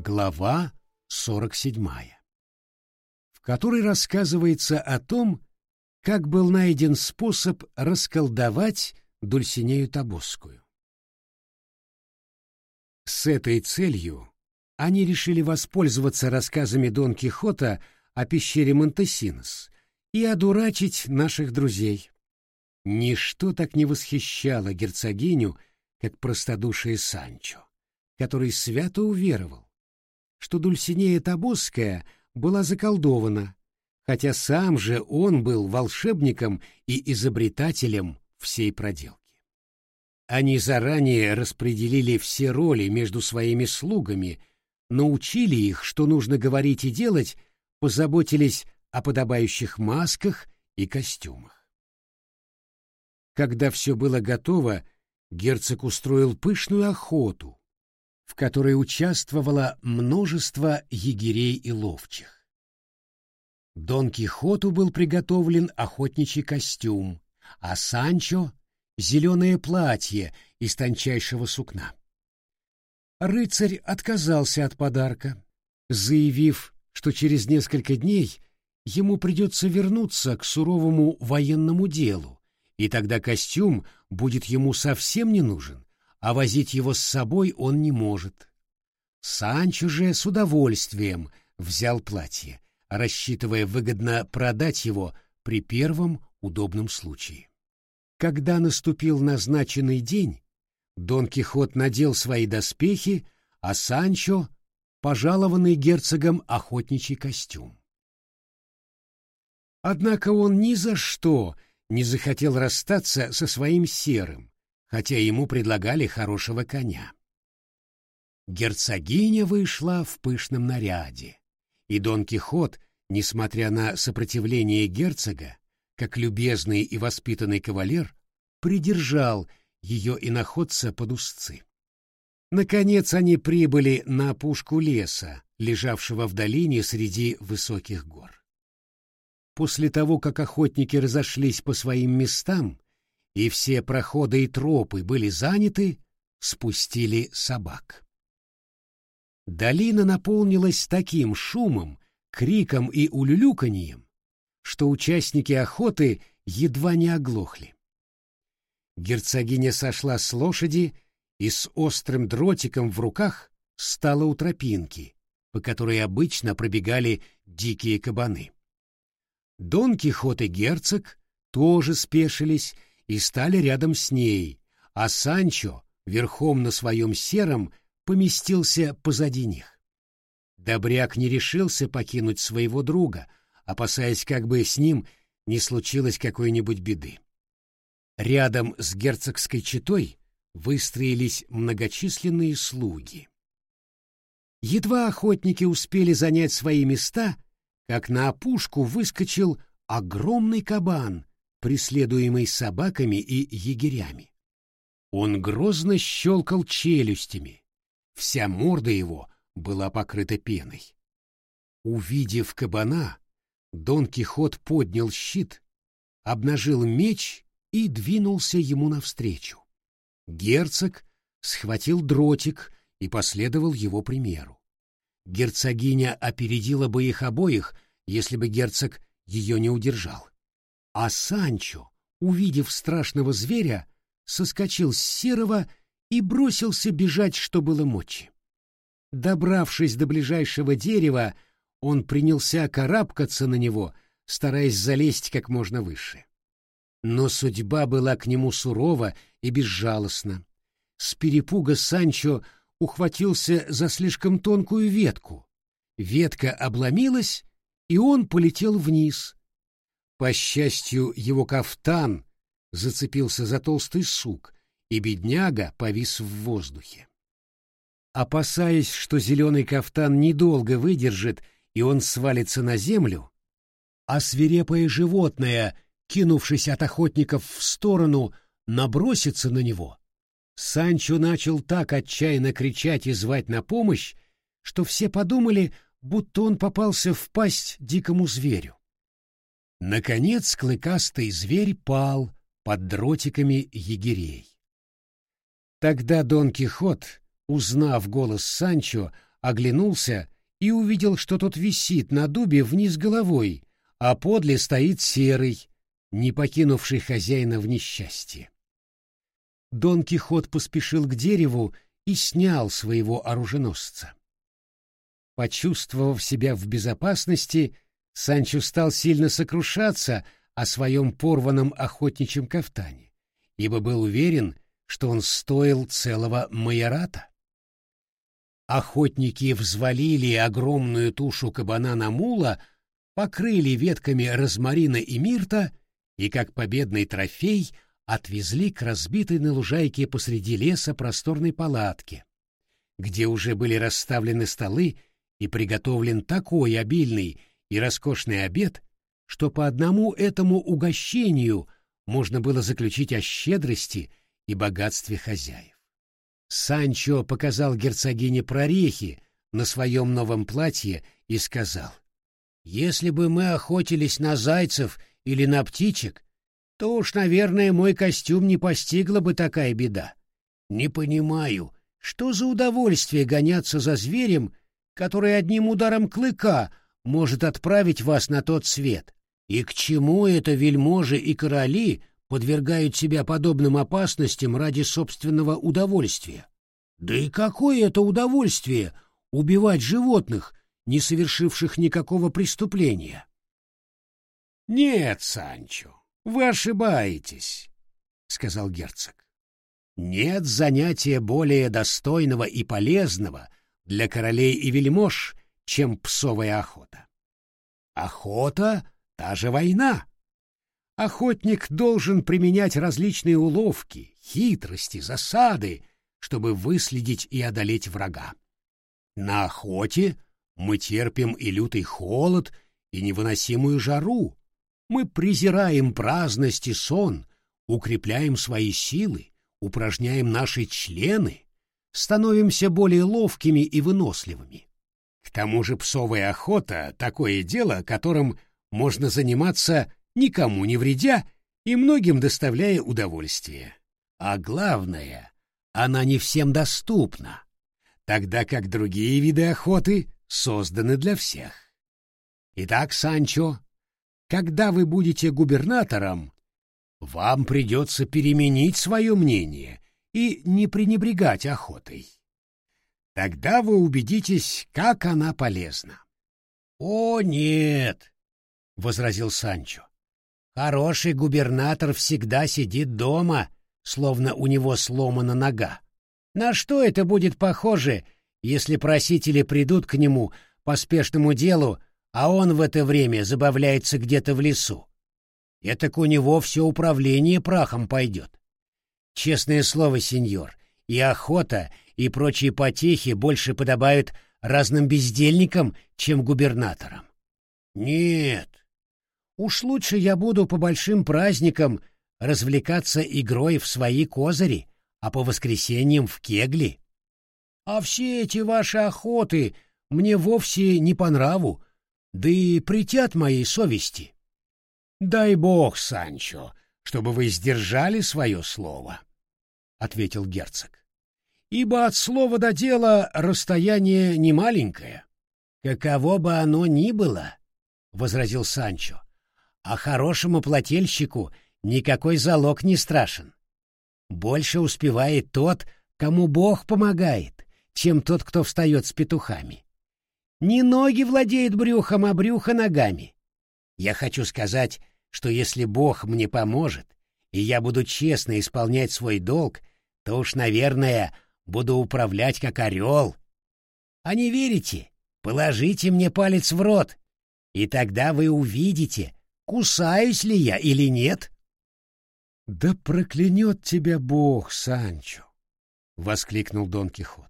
Глава 47, в которой рассказывается о том, как был найден способ расколдовать Дульсинею Тобосскую. С этой целью они решили воспользоваться рассказами Дон Кихота о пещере Монтесинос и одурачить наших друзей. Ничто так не восхищало герцогиню, как простодушие Санчо, который свято уверовал, что Дульсинея Тобосская была заколдована, хотя сам же он был волшебником и изобретателем всей проделки. Они заранее распределили все роли между своими слугами, научили их, что нужно говорить и делать, позаботились о подобающих масках и костюмах. Когда все было готово, герцог устроил пышную охоту, в которой участвовало множество егерей и ловчих. Дон Кихоту был приготовлен охотничий костюм, а Санчо — зеленое платье из тончайшего сукна. Рыцарь отказался от подарка, заявив, что через несколько дней ему придется вернуться к суровому военному делу, и тогда костюм будет ему совсем не нужен, а возить его с собой он не может. Санчо же с удовольствием взял платье, рассчитывая выгодно продать его при первом удобном случае. Когда наступил назначенный день, Дон Кихот надел свои доспехи, а Санчо — пожалованный герцогом охотничий костюм. Однако он ни за что не захотел расстаться со своим серым, хотя ему предлагали хорошего коня. Герцогиня вышла в пышном наряде, и Дон Кихот, несмотря на сопротивление герцога, как любезный и воспитанный кавалер, придержал ее иноходца под узцы. Наконец они прибыли на опушку леса, лежавшего в долине среди высоких гор. После того, как охотники разошлись по своим местам, и все проходы и тропы были заняты, спустили собак. Долина наполнилась таким шумом, криком и улюлюканьем, что участники охоты едва не оглохли. Герцогиня сошла с лошади и с острым дротиком в руках стала у тропинки, по которой обычно пробегали дикие кабаны. Дон Кихот и герцог тоже спешились и стали рядом с ней, а Санчо, верхом на своем сером, поместился позади них. Добряк не решился покинуть своего друга, опасаясь, как бы с ним не случилось какой-нибудь беды. Рядом с герцогской четой выстроились многочисленные слуги. Едва охотники успели занять свои места, как на опушку выскочил огромный кабан преследуемый собаками и егерями. Он грозно щелкал челюстями. Вся морда его была покрыта пеной. Увидев кабана, Дон Кихот поднял щит, обнажил меч и двинулся ему навстречу. Герцог схватил дротик и последовал его примеру. Герцогиня опередила бы их обоих, если бы герцог ее не удержал. А Санчо, увидев страшного зверя, соскочил с серого и бросился бежать, что было мочи. Добравшись до ближайшего дерева, он принялся карабкаться на него, стараясь залезть как можно выше. Но судьба была к нему сурова и безжалостна. С перепуга Санчо ухватился за слишком тонкую ветку. Ветка обломилась, и он полетел вниз, по счастью, его кафтан зацепился за толстый сук, и бедняга повис в воздухе. Опасаясь, что зеленый кафтан недолго выдержит, и он свалится на землю, а свирепое животное, кинувшись от охотников в сторону, набросится на него, Санчо начал так отчаянно кричать и звать на помощь, что все подумали, будто он попался в пасть дикому зверю. Наконец клыкастый зверь пал под дротиками егерей. Тогда Дон Кихот, узнав голос Санчо, оглянулся и увидел, что тот висит на дубе вниз головой, а подле стоит серый, не покинувший хозяина в несчастье. Дон Кихот поспешил к дереву и снял своего оруженосца. Почувствовав себя в безопасности, Санчо стал сильно сокрушаться о своем порванном охотничьем кафтане, ибо был уверен, что он стоил целого майората. Охотники взвалили огромную тушу кабана на мула, покрыли ветками розмарина и мирта и, как победный трофей, отвезли к разбитой на лужайке посреди леса просторной палатке, где уже были расставлены столы и приготовлен такой обильный и роскошный обед, что по одному этому угощению можно было заключить о щедрости и богатстве хозяев. Санчо показал герцогине прорехи на своем новом платье и сказал, «Если бы мы охотились на зайцев или на птичек, то уж, наверное, мой костюм не постигла бы такая беда. Не понимаю, что за удовольствие гоняться за зверем, который одним ударом клыка может отправить вас на тот свет. И к чему это вельможи и короли подвергают себя подобным опасностям ради собственного удовольствия? Да и какое это удовольствие убивать животных, не совершивших никакого преступления? Нет, Санчо, вы ошибаетесь, сказал герцог. Нет занятия более достойного и полезного для королей и вельмож, чем псовая охота. Охота — та же война. Охотник должен применять различные уловки, хитрости, засады, чтобы выследить и одолеть врага. На охоте мы терпим и лютый холод, и невыносимую жару, мы презираем праздность и сон, укрепляем свои силы, упражняем наши члены, становимся более ловкими и выносливыми. К тому же псовая охота — такое дело, которым можно заниматься никому не вредя и многим доставляя удовольствие. А главное, она не всем доступна, тогда как другие виды охоты созданы для всех. Итак, Санчо, когда вы будете губернатором, вам придется переменить свое мнение и не пренебрегать охотой. Тогда вы убедитесь, как она полезна. — О, нет, — возразил Санчо. — Хороший губернатор всегда сидит дома, словно у него сломана нога. На что это будет похоже, если просители придут к нему по спешному делу а он в это время забавляется где-то в лесу. Этак у него все управление прахом пойдет. Честное слово, сеньор, и охота, и прочие потехи больше подобают разным бездельникам, чем губернаторам. Нет, уж лучше я буду по большим праздникам развлекаться игрой в свои козыри, а по воскресеньям в кегли. А все эти ваши охоты мне вовсе не по нраву, да и притят моей совести. Дай бог, Санчо, чтобы вы сдержали свое слово, — ответил герцог. Ибо от слова до дела расстояние немаленькое. Каково бы оно ни было, — возразил Санчо, — а хорошему плательщику никакой залог не страшен. Больше успевает тот, кому Бог помогает, чем тот, кто встает с петухами. Не ноги владеют брюхом, а брюхо ногами. Я хочу сказать, что если Бог мне поможет, и я буду честно исполнять свой долг, то уж, наверное, буду управлять как орел. А не верите? Положите мне палец в рот, и тогда вы увидите, кусаюсь ли я или нет. — Да проклянет тебя Бог, Санчо! — воскликнул Дон Кихот.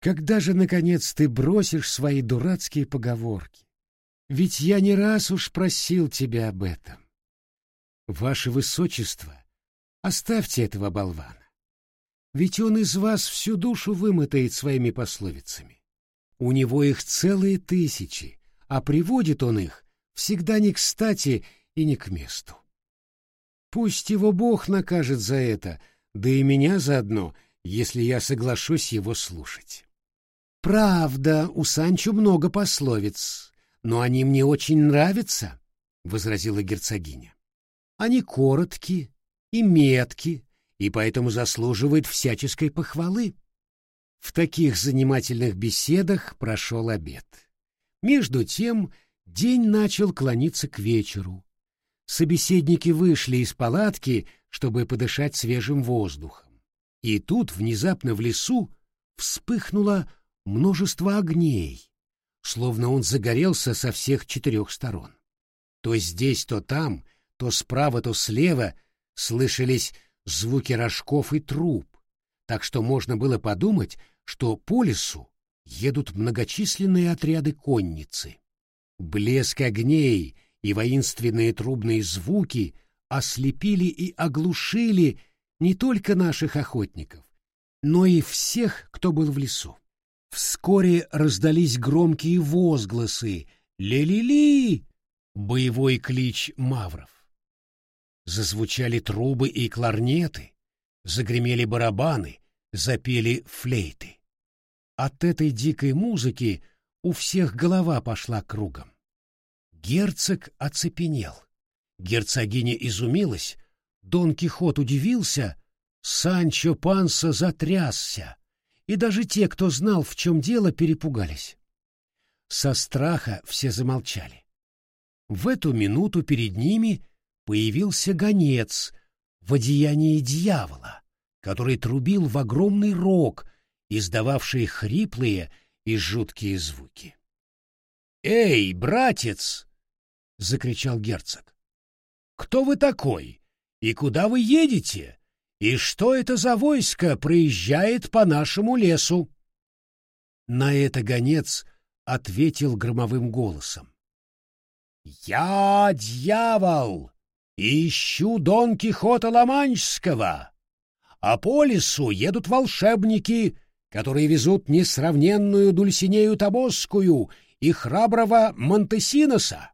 Когда же, наконец, ты бросишь свои дурацкие поговорки? Ведь я не раз уж просил тебя об этом. Ваше Высочество, оставьте этого болвана. Ведь он из вас всю душу вымотает своими пословицами. У него их целые тысячи, а приводит он их всегда не кстати и не к месту. Пусть его Бог накажет за это, да и меня заодно, если я соглашусь его слушать. Правда, у Санчо много пословиц, но они мне очень нравятся, — возразила герцогиня. Они коротки и метки, и поэтому заслуживают всяческой похвалы. В таких занимательных беседах прошел обед. Между тем день начал клониться к вечеру. Собеседники вышли из палатки, чтобы подышать свежим воздухом. И тут внезапно в лесу вспыхнуло множество огней, словно он загорелся со всех четырех сторон. То здесь, то там, то справа, то слева слышались звуки рожков и труб, так что можно было подумать, что по лесу едут многочисленные отряды конницы. Блеск огней и воинственные трубные звуки ослепили и оглушили не только наших охотников, но и всех, кто был в лесу. Вскоре раздались громкие возгласы «Ле-ли-ли!» — боевой клич мавров. Зазвучали трубы и кларнеты, загремели барабаны, запели флейты. От этой дикой музыки у всех голова пошла кругом. Герцог оцепенел. Герцогиня изумилась, Дон Кихот удивился, Санчо Панса затрясся, и даже те, кто знал, в чем дело, перепугались. Со страха все замолчали. В эту минуту перед ними появился гонец в одеянии дьявола, который трубил в огромный рог, издававший хриплые и жуткие звуки. «Эй, братец!» — закричал герцог. «Кто вы такой? И куда вы едете? И что это за войско проезжает по нашему лесу?» На это гонец ответил громовым голосом. «Я дьявол ищу Дон Кихота Ломанческого, а по лесу едут волшебники, которые везут несравненную Дульсинею Табосскую и храброго Монтесиноса.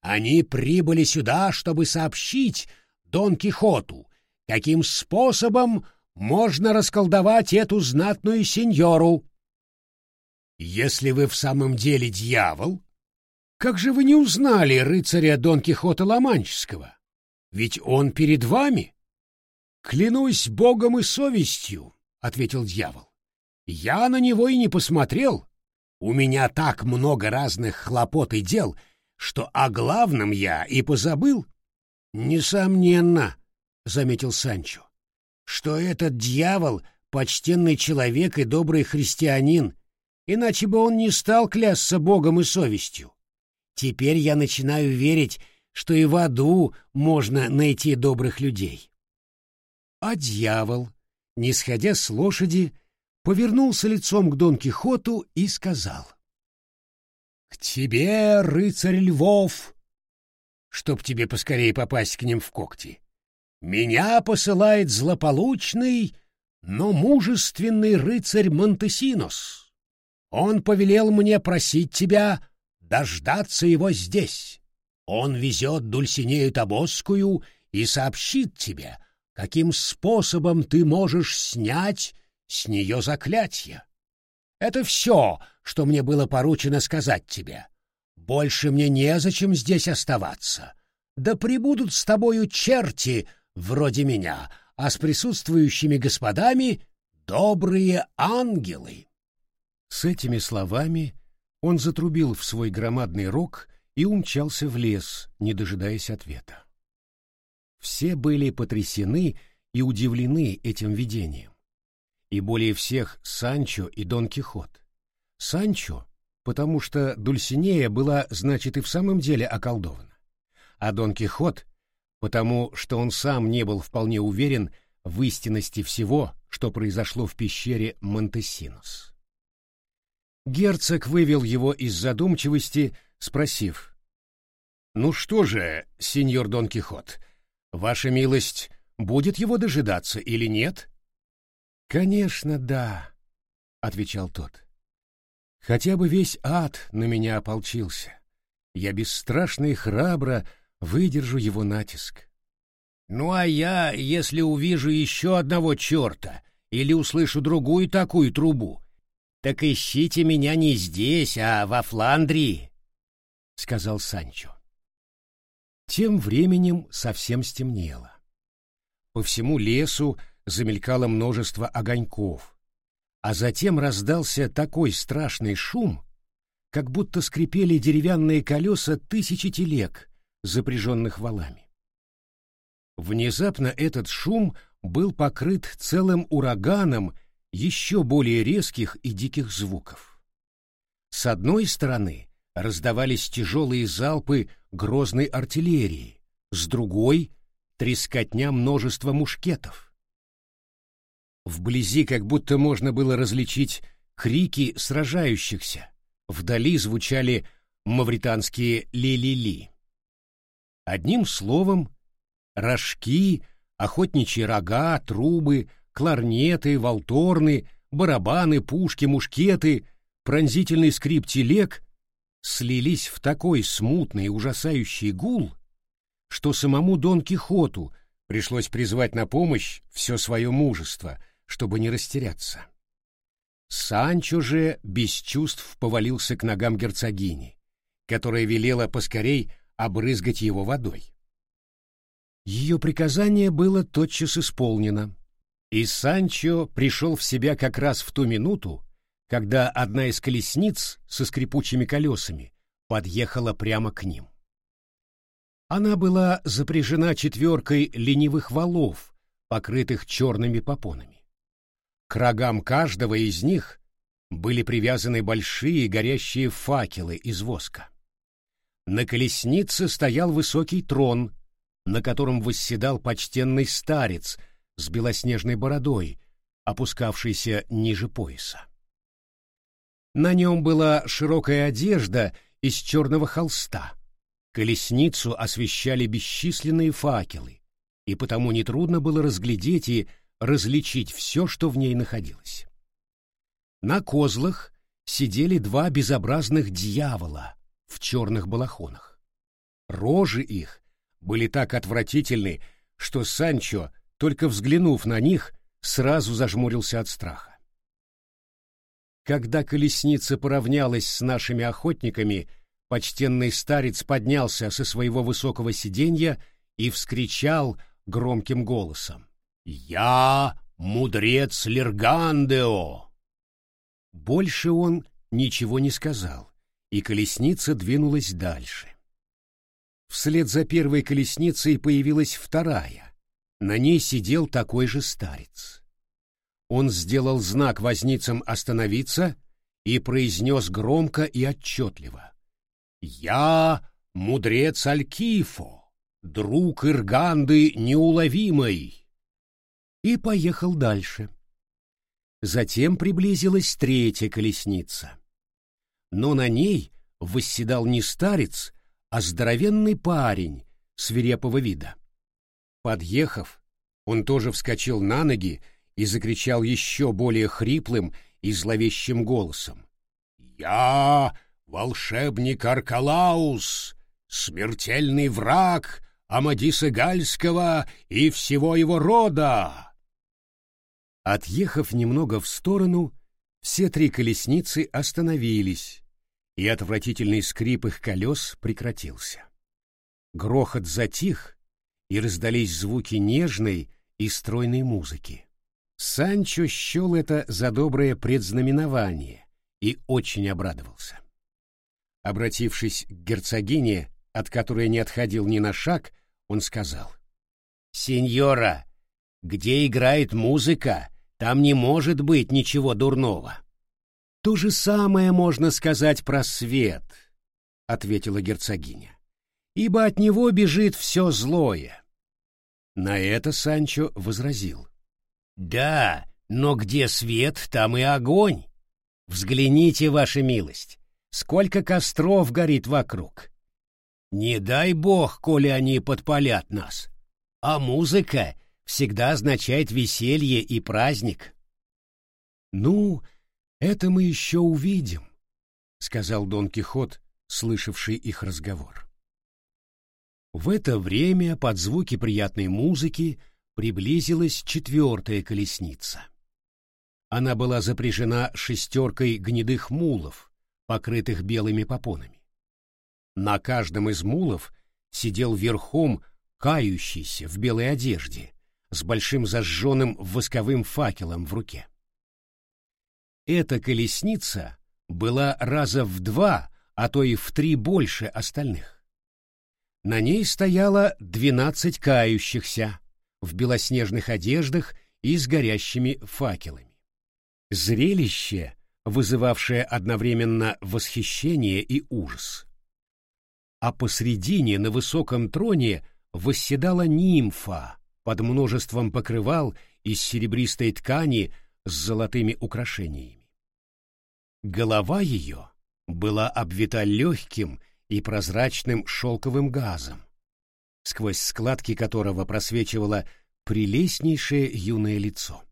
Они прибыли сюда, чтобы сообщить Дон Кихоту, каким способом можно расколдовать эту знатную сеньору. Если вы в самом деле дьявол, как же вы не узнали рыцаря Дон Кихота Ломанческого? Ведь он перед вами. Клянусь богом и совестью, ответил дьявол. Я на него и не посмотрел. У меня так много разных хлопот и дел, что о главном я и позабыл. Несомненно, заметил Санчо, что этот дьявол почтенный человек и добрый христианин, иначе бы он не стал клясться богом и совестью. Теперь я начинаю верить, что и в аду можно найти добрых людей. А дьявол, не сходя с лошади, повернулся лицом к Дон Кихоту и сказал. — К тебе, рыцарь Львов, чтоб тебе поскорее попасть к ним в когти. Меня посылает злополучный, но мужественный рыцарь Монтесинос. Он повелел мне просить тебя дождаться его здесь. Он везет Дульсинею Тобосскую и сообщит тебе, каким способом ты можешь снять с нее заклятие. Это все, что мне было поручено сказать тебе. Больше мне незачем здесь оставаться. Да прибудут с тобою черти вроде меня, а с присутствующими господами добрые ангелы. С этими словами он затрубил в свой громадный рог и умчался в лес, не дожидаясь ответа. Все были потрясены и удивлены этим видением. И более всех Санчо и Дон Кихот. Санчо, потому что Дульсинея была, значит, и в самом деле околдована. А Дон Кихот, потому что он сам не был вполне уверен в истинности всего, что произошло в пещере Монтесинос. Герцог вывел его из задумчивости, спросив. «Ну что же, сеньор Дон Кихот, ваша милость будет его дожидаться или нет?» «Конечно, да», — отвечал тот. «Хотя бы весь ад на меня ополчился. Я бесстрашно и храбро выдержу его натиск». «Ну а я, если увижу еще одного черта или услышу другую такую трубу, Так ищите меня не здесь, а во Фландрии, — сказал Санчо. Тем временем совсем стемнело. По всему лесу замелькало множество огоньков, а затем раздался такой страшный шум, как будто скрипели деревянные колеса тысячи телег, запряженных валами. Внезапно этот шум был покрыт целым ураганом еще более резких и диких звуков. С одной стороны раздавались тяжелые залпы грозной артиллерии, с другой — трескотня множества мушкетов. Вблизи как будто можно было различить крики сражающихся, вдали звучали мавританские ли-ли-ли. Одним словом, рожки, охотничьи рога, трубы, кларнеты, волторны, барабаны, пушки, мушкеты, пронзительный скрип телег слились в такой смутный и ужасающий гул, что самому Дон Кихоту пришлось призвать на помощь все свое мужество, чтобы не растеряться. Санчо же без чувств повалился к ногам герцогини, которая велела поскорей обрызгать его водой. Ее приказание было тотчас исполнено, и Санчо пришел в себя как раз в ту минуту, когда одна из колесниц со скрипучими колесами подъехала прямо к ним. Она была запряжена четверкой ленивых валов, покрытых черными попонами. К рогам каждого из них были привязаны большие горящие факелы из воска. На колеснице стоял высокий трон, на котором восседал почтенный старец с белоснежной бородой, опускавшийся ниже пояса. На нем была широкая одежда из черного холста. Колесницу освещали бесчисленные факелы, и потому нетрудно было разглядеть и различить все, что в ней находилось. На козлах сидели два безобразных дьявола в черных балахонах. Рожи их были так отвратительны, что Санчо, только взглянув на них, сразу зажмурился от страха. Когда колесница поравнялась с нашими охотниками, почтенный старец поднялся со своего высокого сиденья и вскричал громким голосом. «Я мудрец Лергандео!» Больше он ничего не сказал, и колесница двинулась дальше. Вслед за первой колесницей появилась вторая. На ней сидел такой же старец он сделал знак возницам остановиться и произнес громко и отчетливо. «Я мудрец Алькифо, друг Ирганды неуловимой!» И поехал дальше. Затем приблизилась третья колесница. Но на ней восседал не старец, а здоровенный парень свирепого вида. Подъехав, он тоже вскочил на ноги и закричал еще более хриплым и зловещим голосом. «Я волшебник Аркалаус, смертельный враг Амадиса Гальского и всего его рода!» Отъехав немного в сторону, все три колесницы остановились, и отвратительный скрип их колес прекратился. Грохот затих, и раздались звуки нежной и стройной музыки. Санчо счел это за доброе предзнаменование и очень обрадовался. Обратившись к герцогине, от которой не отходил ни на шаг, он сказал. «Сеньора, где играет музыка, там не может быть ничего дурного». «То же самое можно сказать про свет», — ответила герцогиня, «ибо от него бежит все злое». На это Санчо возразил. Да, но где свет, там и огонь. Взгляните, ваша милость, сколько костров горит вокруг. Не дай бог, коли они подпалят нас. А музыка всегда означает веселье и праздник. Ну, это мы еще увидим, сказал Дон Кихот, слышавший их разговор. В это время под звуки приятной музыки приблизилась четвертая колесница. Она была запряжена шестеркой гнедых мулов, покрытых белыми попонами. На каждом из мулов сидел верхом кающийся в белой одежде, с большим зажженным восковым факелом в руке. Эта колесница была раза в два, а то и в три больше остальных. На ней стояло двенадцать кающихся в белоснежных одеждах и с горящими факелами. Зрелище, вызывавшее одновременно восхищение и ужас. А посредине на высоком троне восседала нимфа под множеством покрывал из серебристой ткани с золотыми украшениями. Голова ее была обвита легким и прозрачным шелковым газом, сквозь складки которого просвечивало прелестнейшее юное лицо.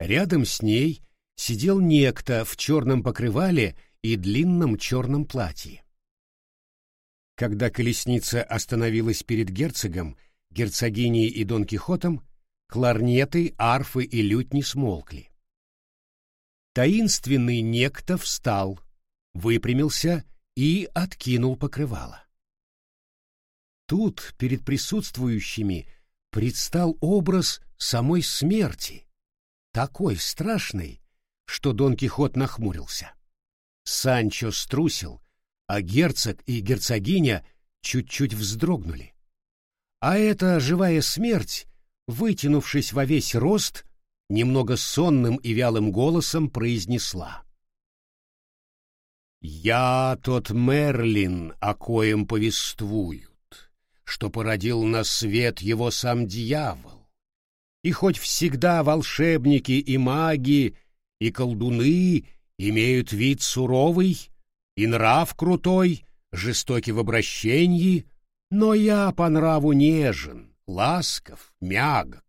Рядом с ней сидел некто в черном покрывале и длинном черном платье. Когда колесница остановилась перед герцогом, герцогиней и Дон Кихотом, кларнеты, арфы и лютни смолкли. Таинственный некто встал, выпрямился и откинул покрывало. Тут перед присутствующими предстал образ самой смерти, такой страшный, что Дон Кихот нахмурился. Санчо струсил, а герцог и герцогиня чуть-чуть вздрогнули. А эта живая смерть, вытянувшись во весь рост, немного сонным и вялым голосом произнесла. «Я тот Мерлин, о коем повествуют, что породил на свет его сам дьявол. И хоть всегда волшебники и маги, и колдуны имеют вид суровый, и нрав крутой, жестокий в обращении, но я по нраву нежен, ласков, мягок,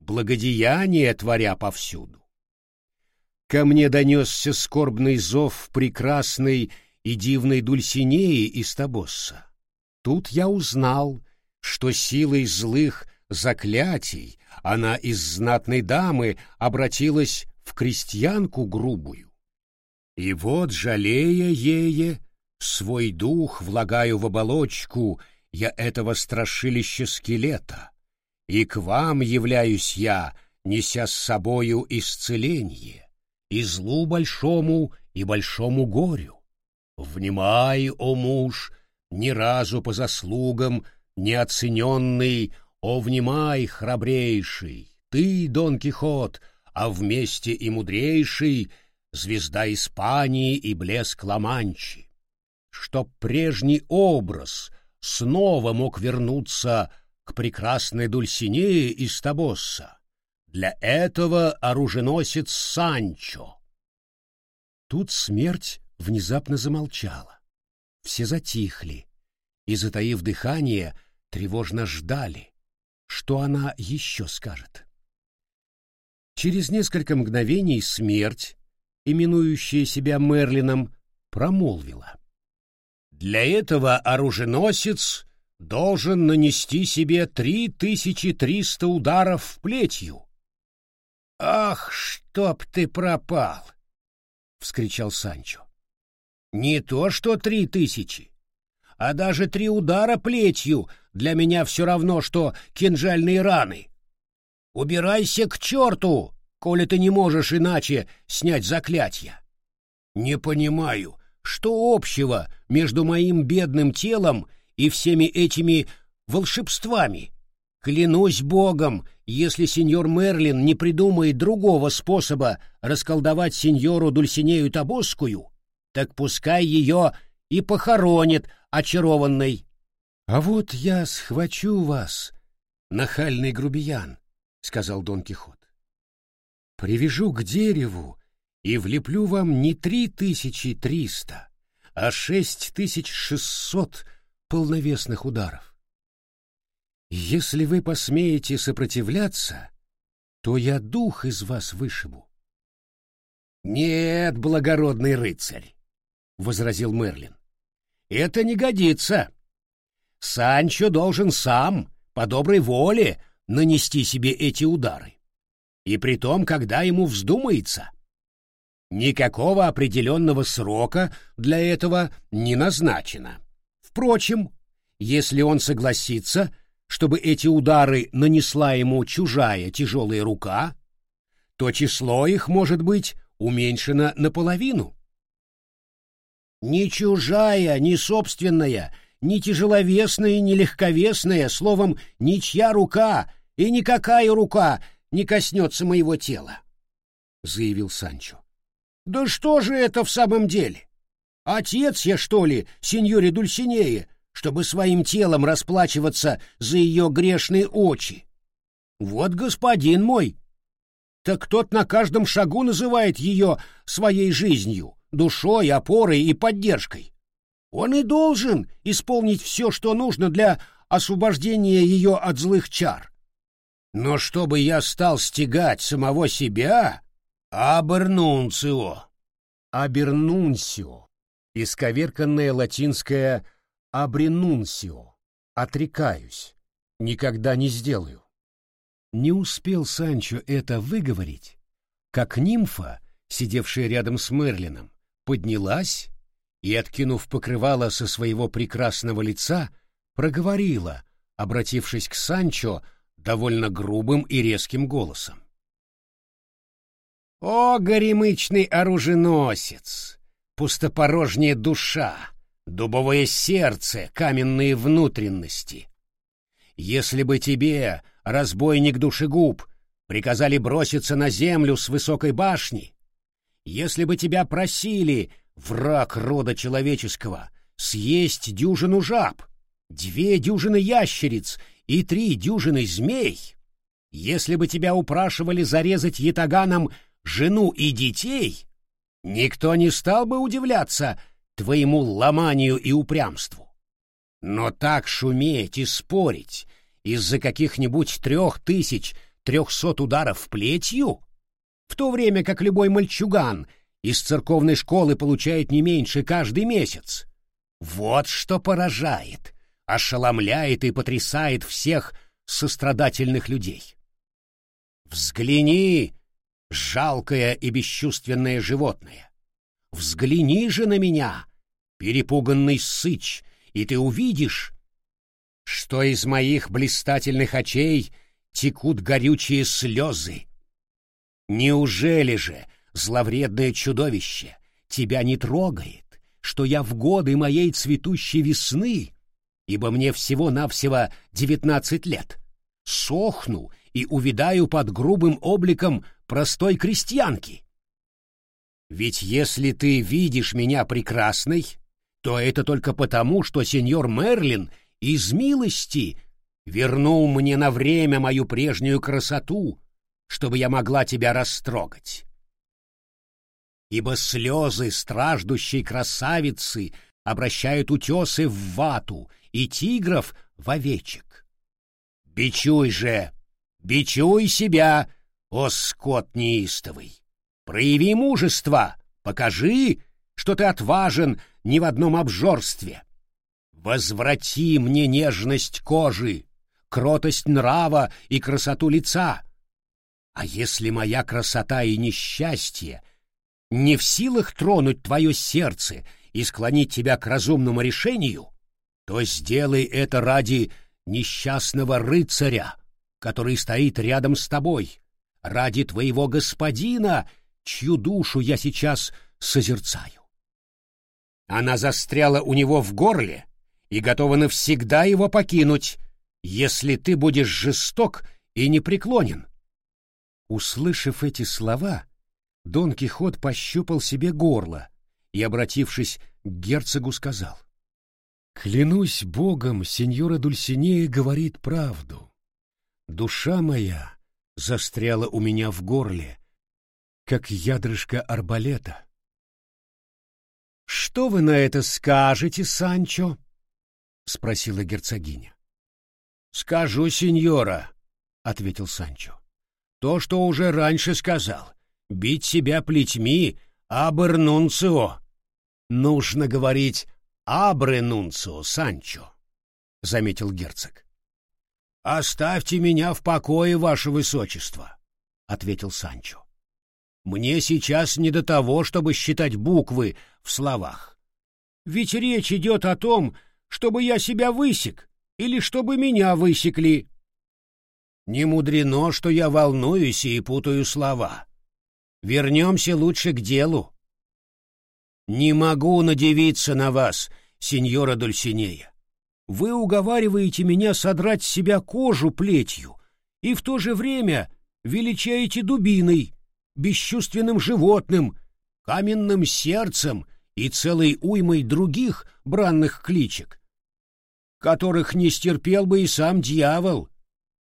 благодеяние творя повсюду. Ко мне донесся скорбный зов прекрасной и дивной Дульсинеи из Табосса. Тут я узнал, что силой злых заклятий она из знатной дамы обратилась в крестьянку грубую. И вот, жалея ее, свой дух влагаю в оболочку я этого страшилища скелета, и к вам являюсь я, неся с собою исцеление, и злу большому, и большому горю. Внимай, о муж, ни разу по заслугам неоцененный, о, внимай, храбрейший, ты, Дон Кихот, а вместе и мудрейший — звезда Испании и блеск Ла-Манчи, чтоб прежний образ снова мог вернуться к прекрасной Дульсинее из Табосса. Для этого оруженосец Санчо. Тут смерть внезапно замолчала. Все затихли и, затаив дыхание, тревожно ждали, что она еще скажет. Через несколько мгновений смерть, именующая себя Мерлином, промолвила. «Для этого оруженосец должен нанести себе три тысячи триста ударов плетью». «Ах, чтоб ты пропал!» — вскричал Санчо. «Не то что три тысячи, а даже три удара плетью для меня все равно, что кинжальные раны. Убирайся к черту, коли ты не можешь иначе снять заклятие. Не понимаю, что общего между моим бедным телом и всеми этими волшебствами. Клянусь богом, если сеньор Мерлин не придумает другого способа расколдовать сеньору Дульсинею Табосскую, так пускай ее и похоронит очарованной. — А вот я схвачу вас, нахальный грубиян, — сказал Дон Кихот привяжу к дереву и влеплю вам не три тысячи триста, а шесть тысяч шестьсот полновесных ударов. Если вы посмеете сопротивляться, то я дух из вас вышибу. — Нет, благородный рыцарь, — возразил Мерлин, — это не годится. Санчо должен сам, по доброй воле, нанести себе эти удары. и при том, когда ему вздумается. Никакого определенного срока для этого не назначено. Впрочем, если он согласится, чтобы эти удары нанесла ему чужая тяжелая рука, то число их может быть уменьшено наполовину. Ни чужая, ни собственная, ни тяжеловесная, ни легковесная, словом, ничья рука и никакая рука не коснется моего тела, — заявил Санчо. Да что же это в самом деле? Отец я, что ли, сеньоре Дульсинее, чтобы своим телом расплачиваться за ее грешные очи? Вот господин мой. Так тот на каждом шагу называет ее своей жизнью, душой, опорой и поддержкой. Он и должен исполнить все, что нужно для освобождения ее от злых чар. Но чтобы я стал стегать самого себя, Абернунцио. Абернунсио. Исковерканное латинское абренунсио. Отрекаюсь. Никогда не сделаю. Не успел Санчо это выговорить, как нимфа, сидевшая рядом с Мерлином, поднялась и, откинув покрывало со своего прекрасного лица, проговорила, обратившись к Санчо довольно грубым и резким голосом. О, горемычный оруженосец! Пустопорожняя душа, дубовое сердце, каменные внутренности! Если бы тебе, разбойник душегуб, приказали броситься на землю с высокой башни, если бы тебя просили, враг рода человеческого, съесть дюжину жаб, две дюжины ящериц и три дюжины змей, если бы тебя упрашивали зарезать ятаганом жену и детей, никто не стал бы удивляться твоему ломанию и упрямству. Но так шуметь и спорить из-за каких-нибудь трех тысяч трехсот ударов плетью, в то время как любой мальчуган из церковной школы получает не меньше каждый месяц, вот что поражает, ошеломляет и потрясает всех сострадательных людей. Взгляни жалкое и бесчувственное животное. Взгляни же на меня, перепуганный сыч, и ты увидишь, что из моих блистательных очей текут горючие слезы. Неужели же, зловредное чудовище, тебя не трогает, что я в годы моей цветущей весны, ибо мне всего-навсего девятнадцать лет, сохну и увидаю под грубым обликом простой крестьянки. Ведь если ты видишь меня прекрасной, то это только потому, что сеньор Мерлин из милости вернул мне на время мою прежнюю красоту, чтобы я могла тебя растрогать. Ибо слезы страждущей красавицы обращают утесы в вату и тигров в овечек. Бичуй же, бичуй себя, о, скот неистовый! Прояви мужество, покажи, что ты отважен ни в одном обжорстве. Возврати мне нежность кожи, кротость нрава и красоту лица. А если моя красота и несчастье не в силах тронуть твое сердце и склонить тебя к разумному решению, то сделай это ради несчастного рыцаря, который стоит рядом с тобой, ради твоего господина, чью душу я сейчас созерцаю. Она застряла у него в горле и готова навсегда его покинуть, если ты будешь жесток и непреклонен. Услышав эти слова, Дон Кихот пощупал себе горло и, обратившись к герцогу, сказал. «Клянусь Богом, сеньора Дульсинея говорит правду. Душа моя застряла у меня в горле, как ядрышко арбалета. «Что вы на это скажете, Санчо?» — спросила герцогиня. «Скажу, сеньора», — ответил Санчо. «То, что уже раньше сказал. Бить себя плетьми абернунцио. Нужно говорить абренунцио, Санчо», — заметил герцог. «Оставьте меня в покое, ваше высочество. — ответил Санчо. «Мне сейчас не до того, чтобы считать буквы в словах. Ведь речь идет о том, чтобы я себя высек или чтобы меня высекли. Не мудрено, что я волнуюсь и путаю слова. Вернемся лучше к делу. Не могу надевиться на вас, сеньора Дульсинея. Вы уговариваете меня содрать с себя кожу плетью и в то же время величаете дубиной, бесчувственным животным, каменным сердцем и целой уймой других бранных кличек, которых не стерпел бы и сам дьявол.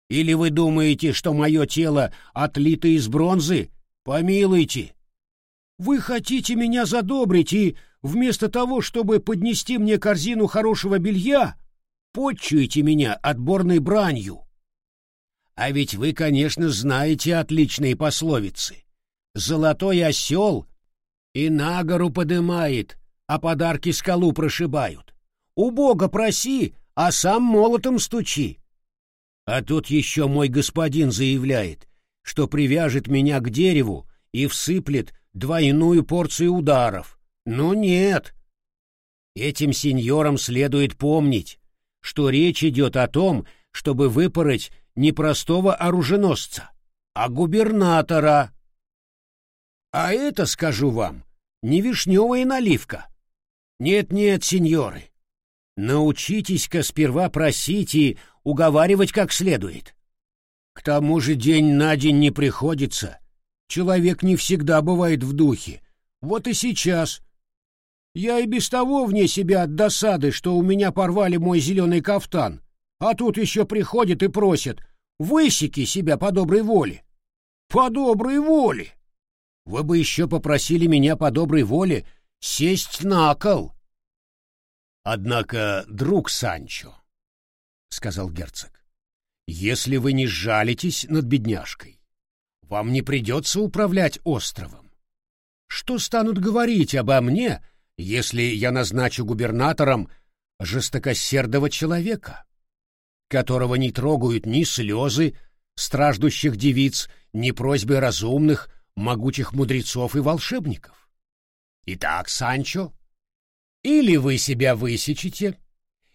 Или вы думаете, что мое тело отлито из бронзы? Помилуйте. Вы хотите меня задобрить и, вместо того, чтобы поднести мне корзину хорошего белья, почуете меня отборной бранью. А ведь вы, конечно, знаете отличные пословицы. Золотой осел и на гору подымает, а подарки скалу прошибают. У Бога проси, а сам молотом стучи. А тут еще мой господин заявляет, что привяжет меня к дереву и всыплет двойную порцию ударов. Но нет. Этим сеньорам следует помнить, что речь идет о том, чтобы выпороть не простого оруженосца, а губернатора. А это, скажу вам, не вишневая наливка. Нет-нет, сеньоры, научитесь-ка сперва просить и уговаривать как следует. К тому же день на день не приходится. Человек не всегда бывает в духе. Вот и сейчас. Я и без того вне себя от досады, что у меня порвали мой зеленый кафтан, а тут еще приходит и просит «высеки себя по доброй воле». По доброй воле! Вы бы еще попросили меня по доброй воле сесть на кол. Однако, друг Санчо, — сказал герцог, — если вы не жалитесь над бедняжкой, вам не придется управлять островом. Что станут говорить обо мне, если я назначу губернатором жестокосердого человека, которого не трогают ни слезы страждущих девиц, ни просьбы разумных, могучих мудрецов и волшебников? Итак, Санчо, или вы себя высечете,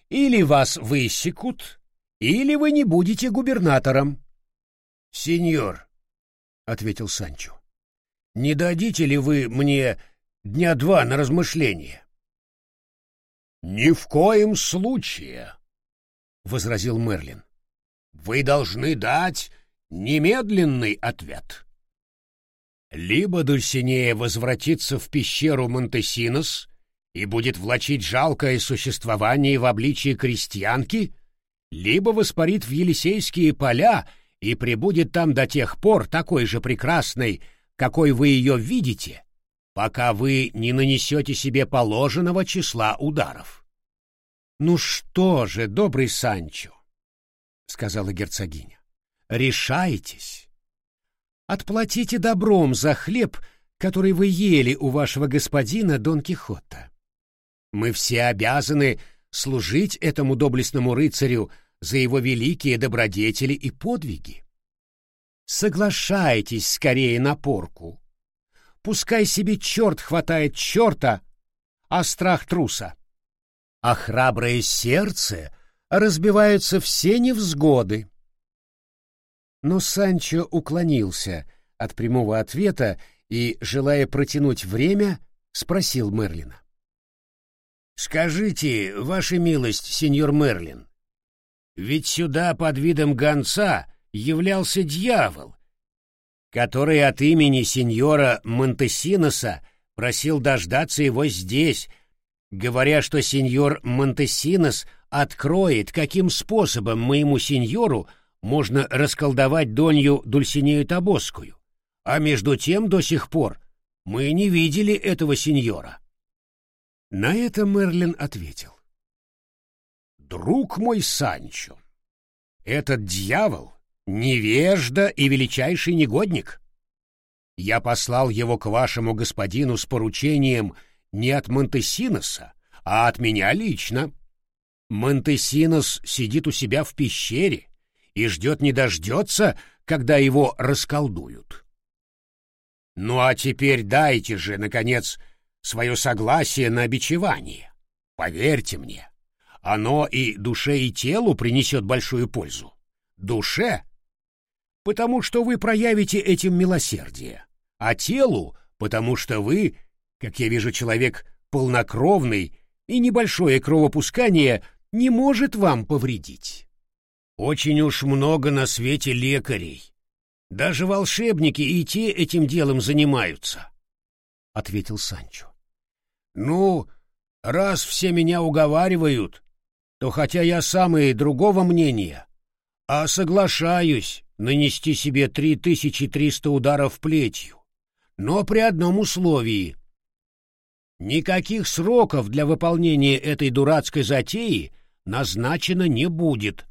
или вас высекут, или вы не будете губернатором. — Сеньор, — ответил Санчо, — не дадите ли вы мне дня два на размышление? — Ни в коем случае, — возразил Мерлин. — Вы должны дать немедленный ответ. Либо Дульсинея возвратится в пещеру Монтесинос и будет влачить жалкое существование в обличии крестьянки, либо воспарит в Елисейские поля и пребудет там до тех пор такой же прекрасной, какой вы ее видите, пока вы не нанесете себе положенного числа ударов. — Ну что же, добрый Санчо, — сказала герцогиня, — решайтесь. Отплатите добром за хлеб, который вы ели у вашего господина Дон Кихота. Мы все обязаны служить этому доблестному рыцарю за его великие добродетели и подвиги. Соглашайтесь скорее на порку. Пускай себе черт хватает черта, а страх труса. А храброе сердце разбиваются все невзгоды. Но Санчо уклонился от прямого ответа и, желая протянуть время, спросил Мерлина. «Скажите, ваша милость, сеньор Мерлин, ведь сюда под видом гонца являлся дьявол, который от имени сеньора Монтесиноса просил дождаться его здесь, говоря, что сеньор Монтесинос откроет, каким способом моему сеньору можно расколдовать Донью Дульсинею Табоскую, а между тем до сих пор мы не видели этого сеньора. На это Мерлин ответил. «Друг мой Санчо, этот дьявол — невежда и величайший негодник. Я послал его к вашему господину с поручением не от Монтесиноса, а от меня лично. Монтесинос сидит у себя в пещере и ждет не дождется, когда его расколдуют. Ну а теперь дайте же, наконец, свое согласие на обичевание. Поверьте мне, оно и душе, и телу принесет большую пользу. Душе, потому что вы проявите этим милосердие, а телу, потому что вы, как я вижу, человек полнокровный, и небольшое кровопускание не может вам повредить. Очень уж много на свете лекарей. Даже волшебники и те этим делом занимаются, — ответил Санчо. Ну, раз все меня уговаривают, то хотя я сам и другого мнения, а соглашаюсь нанести себе три тысячи триста ударов плетью, но при одном условии. Никаких сроков для выполнения этой дурацкой затеи назначено не будет,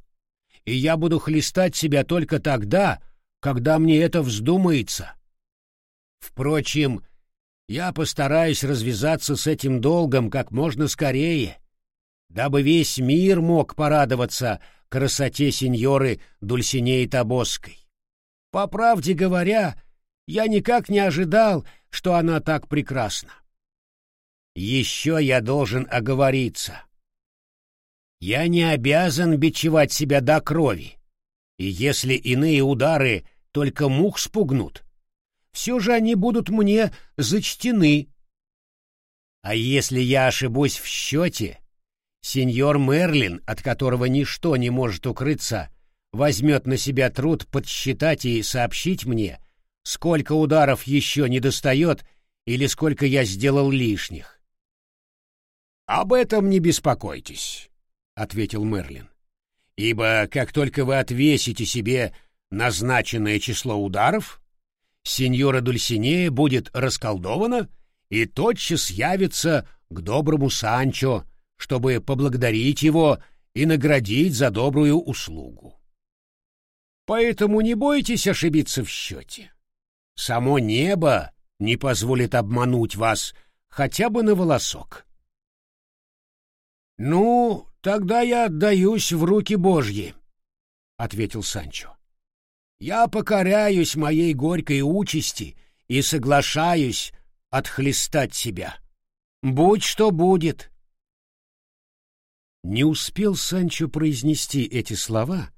и я буду хлестать себя только тогда, когда мне это вздумается. Впрочем, я постараюсь развязаться с этим долгом как можно скорее, дабы весь мир мог порадоваться красоте сеньоры Дульсинеи Табоской. По правде говоря, я никак не ожидал, что она так прекрасна. Еще я должен оговориться. Я не обязан бичевать себя до крови, и если иные удары только мух спугнут, все же они будут мне зачтены. А если я ошибусь в счете, сеньор Мерлин, от которого ничто не может укрыться, возьмет на себя труд подсчитать и сообщить мне, сколько ударов еще не достает или сколько я сделал лишних. «Об этом не беспокойтесь», — ответил Мерлин, «ибо как только вы отвесите себе назначенное число ударов, сеньора Дульсинея будет расколдована и тотчас явится к доброму Санчо, чтобы поблагодарить его и наградить за добрую услугу. Поэтому не бойтесь ошибиться в счете. Само небо не позволит обмануть вас хотя бы на волосок. — Ну, тогда я отдаюсь в руки Божьи, — ответил Санчо. — Я покоряюсь моей горькой участи и соглашаюсь отхлестать себя. Будь что будет. Не успел Санчо произнести эти слова,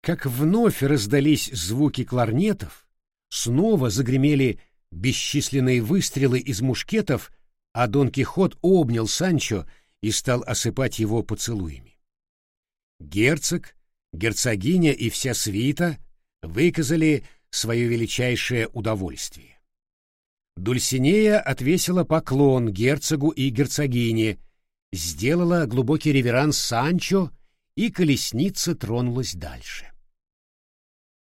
как вновь раздались звуки кларнетов, снова загремели бесчисленные выстрелы из мушкетов, а Дон Кихот обнял Санчо и стал осыпать его поцелуями. Герцог, герцогиня и вся свита выказали свое величайшее удовольствие. Дульсинея отвесила поклон герцогу и герцогине — сделала глубокий реверанс Санчо, и колесница тронулась дальше.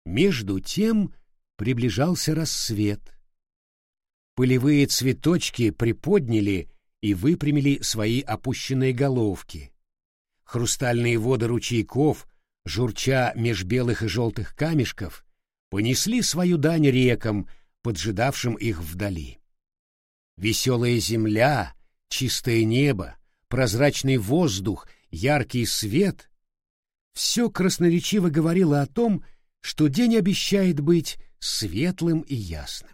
Между тем приближался рассвет. Пылевые цветочки приподняли и выпрямили свои опущенные головки. Хрустальные воды ручейков, журча меж белых и желтых камешков, понесли свою дань рекам, поджидавшим их вдали. Веселая земля, чистое небо, прозрачный воздух, яркий свет — все красноречиво говорило о том, что день обещает быть светлым и ясным.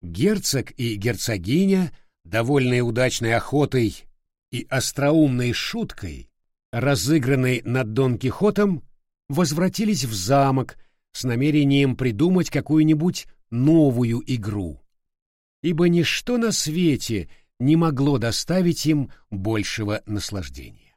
Герцог и герцогиня, довольные удачной охотой и остроумной шуткой, разыгранной над Дон Кихотом, возвратились в замок с намерением придумать какую-нибудь новую игру. Ибо ничто на свете не могло доставить им большего наслаждения.